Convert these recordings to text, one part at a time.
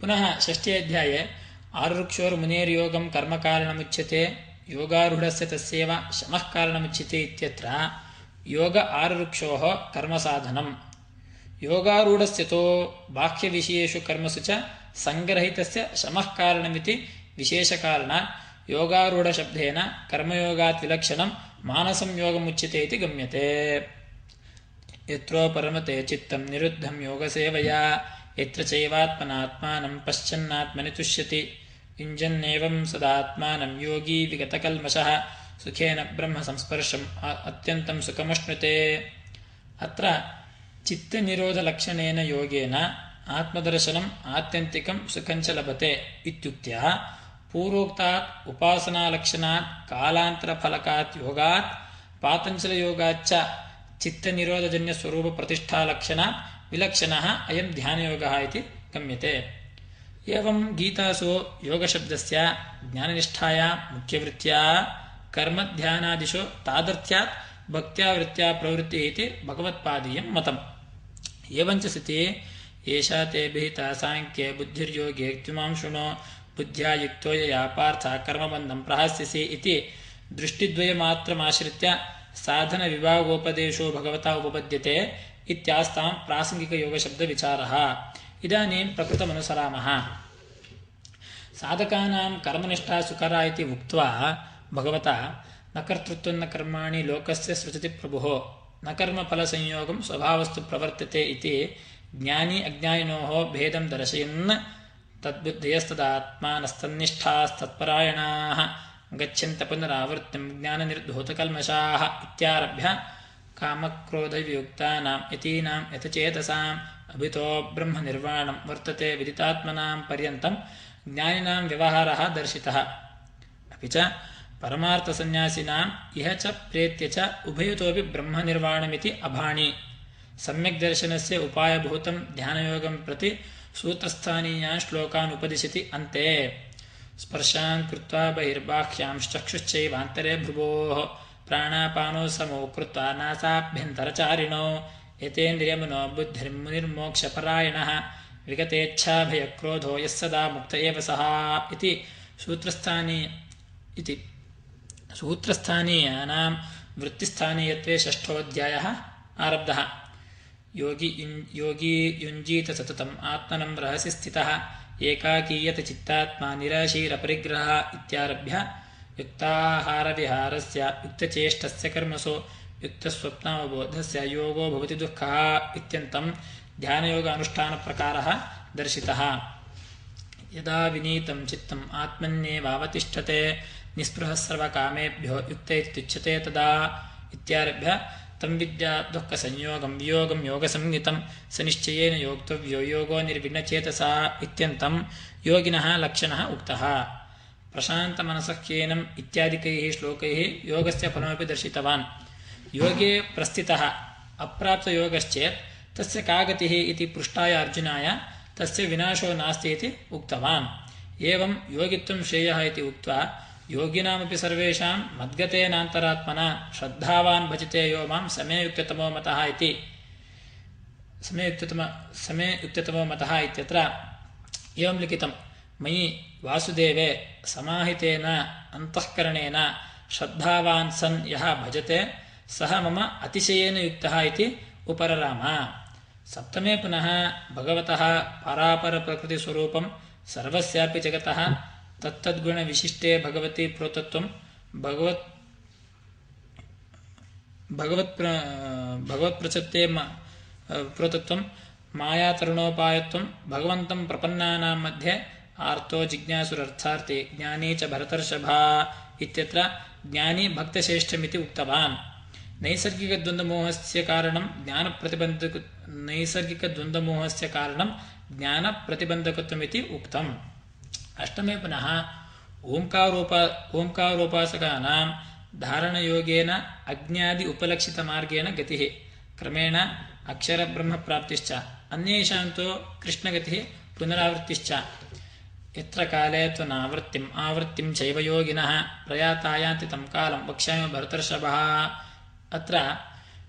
ಪುನಃ ಷಷ್ಠೇ ಅಧ್ಯಾಯೇ. ಆರುಕ್ಷೋರ್ ಮುನೇರ್ ಯೋಗಂ ಕರ್ಮಕಾರಣಮುಚ್ಯತೆ, ಯೋಗಾರೂಢಸ್ಯ ತಸ್ಯೇವ ಶಮಃ ಕಾರಣಮುಚ್ಯತೆ ಇತ್ಯತ್ರ. ಯೋಗ ಆರುಕ್ಷೋ ಕರ್ಮಸಾಧನಂ. ಯೋಗಾರೂಢಸ್ಯತೋ ಬಾಹ್ಯವಿಷಯೇಷು ಕರ್ಮಸು ಚ ಸಂಗ್ರಹಿತಸ್ಯ ಶಮಃ ಕಾರಣಮಿತಿ ವಿಶೇಷ ಕಾರಣ ಯೋಗಾರೂಢ ಶಬ್ದೇನ ಕರ್ಮಯೋಗಾತ್ ವಿಲಕ್ಷಣಂ ಮಾನಸಂ ಯೋಗಮುಚ್ಯತೆ ಇತಿ ಗಮ್ಯತೆ. ಯತ್ರೋ ಪರಮತೆ ಚಿತ್ತಂ ನಿರುದ್ಧಂ ಯೋಗಸೇವಯಾ. यत्र चैवात्मनात्मानं पश्चन्नात्मनि तुष्यति युञ्जन्नेवं सदात्मानं योगी विगतकल्मषः सुखेन ब्रह्मसंस्पर्शम् अ- अत्यन्तं सुखमश्नुते अत्र चित्तनिरोधलक्षणेन योगेन आत्मदर्शनम् आत्यन्तिकं सुखञ्च लभते इत्युक्त्या पूर्वोक्तात् उपासनालक्षणात् कालान्तरफलकात् योगात् पातञ्जलयोगाच्च चित्तनिरोधजन्यस्वरूपप्रतिष्ठालक्षणात् विलक्षणः अयं ध्यानयोगः इति गम्यते एवं गीतासु योगशब्दस्य ज्ञाननिष्ठाया मुख्यवृत्त्या कर्मध्यानादिषु तादर्थ्यात् भक्त्या वृत्त्या प्रवृत्तिः इति भगवत्पादीयं मतम् एवञ्च स्थिते एषा ते विहिता साङ्ख्ये बुद्धिर्योगे त्विमां शृणो बुद्ध्या युक्तो यया पार्थ कर्मबन्धं प्रहास्यसि इति दृष्टिद्वयमात्रमाश्रित्य साधनविभागोपदेशो भगवता उपपद्यते इत्यास्तां प्रासङ्गिकयोगशब्दविचारः इदानीं प्रकृतमनुसरामः साधकानां कर्मनिष्ठा सुकरा इति उक्त्वा भगवता न कर्तृत्वं न कर्माणि लोकस्य सृजति प्रभुः न कर्मफलसंयोगं स्वभावस्तु प्रवर्तते इति ज्ञानी अज्ञानिनोः भेदं दर्शयन् तद्बुद्धयस्तदात्मानस्तन्निष्ठास्तत्परायणाः गच्छन्त पुनरावृत्तिं ज्ञाननिर्धूतकल्मषाः इत्यारभ्य कामक्रोधवियुक्तानां यतीनां यथचेतसाम् अभितो ब्रह्मनिर्वाणं वर्तते विदितात्मनां पर्यन्तं ज्ञानिनां व्यवहारः दर्शितः अपि च परमार्थसन्न्यासिनाम् इह च प्रेत्य च उभयतोऽपि ब्रह्मनिर्वाणमिति अभाणि सम्यक् दर्शनस्य उपायभूतं ध्यानयोगं प्रति सूत्रस्थानीयान् श्लोकान् उपदिशति अन्ते स्पर्शान् कृत्वा बहिर्बाह्यांश्चक्षुश्चैवान्तरे भ्रुवोः ಪ್ರಾಣಾಪಾನೋ ಸಮೋ ಕೃತ ನಾಸಾಭ್ಯಂತರಚಾರಿಣೋ ಯತೇಂದ್ರಿಯಮನೋ ಬುದ್ಧಿರ್ಮುನಿರ್ಮೋಕ್ಷಪರಾಯಣ ವಿಗತೇಚ್ಛಾಭಯಕ್ರೋಧೋ ಯಸ್ಸದಾ ಮುಕ್ತ ಏವ ಸಹ ಇತಿ ಸೂತ್ರಸ್ಥಾನಿ ಇತಿ ಸೂತ್ರಸ್ಥಾನೀಯಾನಾಂ ವೃತ್ತಿಸ್ಥಾನೀಯತ್ವೇ ಷಷ್ಠೋಧ್ಯಾಯ ಆರಬ್ಧಃ ಯೋಗಿ ಯುನ್ ಯೋಗಿ ಯುಂಜೀತ ಸತತಂ ಆತ್ಮನಂ ರಹಸಿ ಸ್ಥಿತಃ ಏಕಾಕೀಯತ ಚಿತ್ತಾತ್ಮ ನಿರಾಶೀರ ಪರಿಗ್ರಹ ಇತ್ಯಾರಭ್ಯ युक्ताहारविहारस्य युक्तचेष्टस्य कर्मसु युक्तस्वप्नावबोधस्य योगो भवति दुःखः इत्यन्तं ध्यानयोग अनुष्ठानप्रकारः दर्शितः यदा विनीतं चित्तम् आत्मन्येवावतिष्ठते निःस्पृहः सर्वकामेभ्यो युक्त इत्युच्यते तदा इत्यारभ्य तं विद्या दुःखसंयोगं वियोगं योगसंज्ञितं स निश्चयेन योक्तव्यो योगो निर्विण्णचेतसा इत्यन्तं योगिनः लक्षणः उक्तः ಪ್ರಶಾಂತಮನಸಖ್ಯೇನಂ ಇತ್ಯಾದಿಕೈಃ ಶ್ಲೋಕೈಃ ಯೋಗಸ್ಯ ಫಲಮಪಿ ದರ್ಶಿತವಾನ್ ಯೋಗೇ ಪ್ರಸ್ಥಿತಃ ಅಪ್ರಾಪ್ತಯೋಗಶ್ಚೇತ್ ತಸ್ಯ ಕಾಗತಿಃ ಇತಿ ಪೃಷ್ಟಾಯ ಅರ್ಜುನಾಯ ತಸ್ಯ ವಿನಾಶೋ ನಾಸ್ತಿ ಇತಿ ಉಕ್ತವಾನ್ ಏವಂ ಯೋಗಿತ್ವಂ ಶ್ರೇಯಃ ಇತಿ ಉಕ್ತ್ವಾ ಯೋಗಿನಾಮಪಿ ಸರ್ವೇಷಾಂ ಮದ್ಗತೇನಾಂತರಾತ್ಮನ ಶ್ರದ್ಧಾವಾನ್ ಭಜತೆ ಯೋ ಮಾಂ ಸಮೇಯುಕ್ತತಮೋ ಮತಃ ಇತಿ ಸಮೇ ಯುಕ್ತತಮ ಸಮೇ ಯುಕ್ತತಮೋ ಮತಃ ಇತ್ಯತ್ರ ಏವಂ ಲಿಖಿತಂ ಮಯಿ ವಾಸುದೇವೆ ಸಮಾಹಿತೇನ ಅಂತಃಕರಣೇನ ಶ್ರದ್ಧಾವಾನ್ ಸನ್ ಯಹ ಭಜತೆ ಸಹ ಮಮ ಅತಿಶಯೇನ ಯುಕ್ತ ಇತಿ ಉಪರರಾಮ ಸಪ್ತಮೇ ಪುನಃ ಭಗವತಃ ಪರಾಪರ ಪ್ರಕೃತಿ ಸ್ವರೂಪಂ ಸರ್ವಸ್ಯಾಪಿ ಜಗತಃ ತತ್ತದ್ಗುಣ ವಿಶಿಷ್ಟೇ ಭಗವತಿ ಪ್ರೋತತ್ವಂ ಭಗವತ್ ಭಗವತ್ ಪ್ರ ಭಗವತ್ಪ್ರಸತ್ತೆ ಮ ಪ್ರೋತತ್ವಂ ಮಾಯಾತರುಣೋಪಾಯತ್ವಂ ಭಗವಂತಂ ಪ್ರಪನ್ನಾನಾಂ ಮಧ್ಯೆ ಆರ್ಥೋ ಜಿಜ್ಞಾಸುರರ್ಥಾರ್ಥಿ ಜ್ಞಾನೀ ಚ ಭರತರ್ಷಭಾ ಇತ್ಯತ್ರ ಜ್ಞಾನಿ ಭಕ್ತಶ್ರೇಷ್ಠಮಿತಿ ಉಕ್ತವಾನ್ ನೈಸರ್ಗಿಕ ದ್ವಂದ್ವಮೋಹಸ್ಯ ಕಾರಣಂ ಜ್ಞಾನ ಪ್ರತಿಬಂಧಕ ನೈಸರ್ಗಿಕ ದ್ವಂದ್ವಮೋಹಸ್ಯ ಕಾರಣಂ ಜ್ಞಾನ ಪ್ರತಿಬಂಧಕತ್ವಮಿತಿ ಉಕ್ತಂ ಅಷ್ಟಮೇ ಪುನಃ ಓಂಕಾರೋಪ ಓಂಕಾರೋಪಾಸಕಾನಾಂ ಧಾರಣಯೋಗೇನ ಅಜ್ಞಾದಿ ಉಪಲಕ್ಷಿತ ಮಾರ್ಗೇಣ ಗತಿ ಕ್ರಮೇಣ ಅಕ್ಷರಬ್ರಹ್ಮ ಪ್ರಾಪ್ತಿಶ್ಚ ಅನ್ಯೇಷಾಂತೋ ಕೃಷ್ಣಗತಿ ಪುನರಾವೃತ್ತಿಶ್ಚ यत्र काले त्वनावृत्तिम् आवृत्तिं चैव योगिनः प्रयातायान्ति तं कालं वक्ष्यामि भरतर्षभः अत्र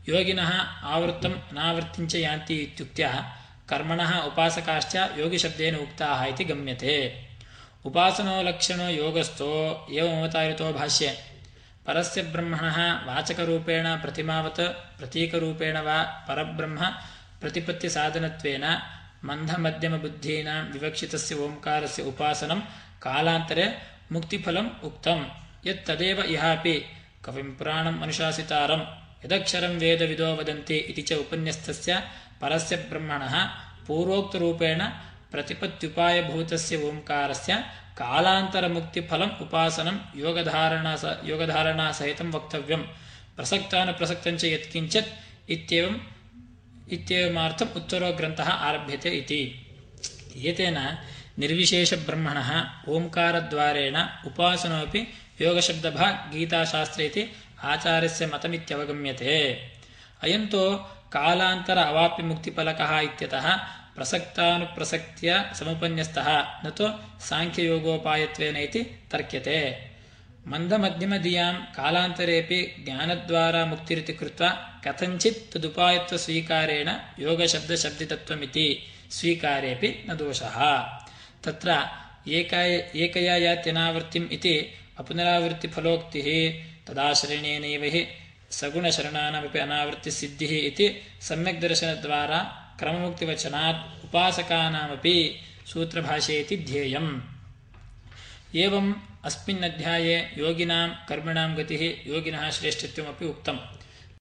योगिनः आवृत्तम् अनावृत्तिं च यान्ति इत्युक्त्या कर्मणः उपासकाश्च योगिशब्देन उक्ताः इति गम्यते उपासनो लक्षणो योगस्थो एवमवतारितो भाष्ये परस्य ब्रह्मणः वाचकरूपेण प्रतिमावत् प्रतीकरूपेण वा परब्रह्म प्रतिपत्तिसाधनत्वेन ಮಂದಮಧ್ಯಮಬುದ್ಧೀನಾಂ ವಿವಕ್ಷಿತಸ್ಯ ಓಂಕಾರಸ್ಯ ಉಪಾಸನಂ ಕಾಲಾಂತರೆ ಮುಕ್ತಿಫಲಂ ಉಕ್ತಂ. ಯತ್ತದೇವ ಇಹಾಪಿ ಕವಿಂ ಪ್ರಾಣಂ ಅನುಶಾಸಿತಾರಂ. ಯದಕ್ಷರಂ ವೇದವಿದೋ ವದಂತಿ ಇತಿ ಚ ಉಪನ್ಯಸ್ತಸ್ಯ ಪರಸ್ಯ ಬ್ರಹ್ಮಣಃ ಪೂರ್ವೋಕ್ತರೂಪೇಣ ಪ್ರತಿಪತ್ಯುಪಾಯಭೂತಸ್ಯ ಓಂಕಾರಸ್ಯ ಕಾಲಾಂತರಮುಕ್ತಿಫಲಂ ಉಪಾಸನಂ ಯೋಗಧಾರಣಾ ಸ ಯೋಗಧಾರಣಾಸಹಿತ ವಕ್ತವ್ಯಂ. ಪ್ರಸಕ್ತಾನುಪ್ರಸಕ್ತಂಚ ಯತ್ಕಿಂಚಿತ್ ಇತ್ಯಂ ಇತ್ಯೇವಮಾರ್ಥಂ ಉತ್ತರೋ ಗ್ರಂಥ ಆರಭ್ಯತೆ ಇತಿ ಏತೇನ ನಿರ್ವಿಶೇಷ ನಿರ್ವಿಶೇಷಬ್ರಹ್ಮಣಃ ಓಂಕಾರದ್ವಾರೇಣ ಉಪಾಸನೋಪಿ ಯೋಗಶಬ್ದಭಾ ಗೀತಾಶಾಸ್ತ್ರ ಇತಿ ಆಚಾರ್ಯಸ್ಯ ಮತಮಿತ್ಯವಗಮ್ಯತೆ ಅಯಂತೋ ಕಾಲಾಂತರ ಅವಾಪ್ಯ ಮುಕ್ತಿಫಲಕಃ ಇತ್ಯತಃ ಪ್ರಸಕ್ತಾನುಪ್ರಸಕ್ತಿಯ ಸಮುಪನ್ಯಸ್ತಃ ನೋ ಸಾಂಖ್ಯಯೋಗೋಪಾಯತ್ವೇನ ಇತಿ ತರ್ಕ್ಯತೆ ಮಂದಮಧ್ಯಮಧಿಯಾಂ ಕಾಲಾಂತರೇಪಿ ಜ್ಞಾನದ್ವಾರ ಮುಕ್ತಿರಿತಿ ಕೃತ್ವ ಕಥಂಚಿತ್ ತದುಪಾಯತ್ವ ಸ್ವೀಕಾರೇಣ ಯೋಗ ಶಬ್ದ ಶಬ್ದಿತತ್ವಮಿತಿ ಸ್ವೀಕಾರೇಪಿ ನ ದೋಷ. ತತ್ರ ಏಕಾಯ ಏಕಯಾ ಯಾತ್ಯನಾವೃತ್ತಿಂ ಇತಿ ಅಪುನರಾವೃತ್ತಿಫಲೋಕ್ತಿ ತದಾಶ್ರಯಣೇನೈವ ಹಿ ಸಗುಣಶರಣಾನಮಿ ಅನಾವೃತ್ತಿಸಿದ್ಧಿ ಇತಿ ಸಮ್ಯಕ್ ದರ್ಶನದ್ವಾರ ಕ್ರಮಮುಕ್ತಿವಚನಾತ್ ಉಪಾಸಕಾನಾಮಪಿ ಸೂತ್ರಭಾಷೆಯತಿ ಧ್ಯೇಯಂ. ಏವಂ अस्मिन् अध्याये योगिनां कर्मणां गतिः योगिनः श्रेष्ठत्वमपि उक्तम्।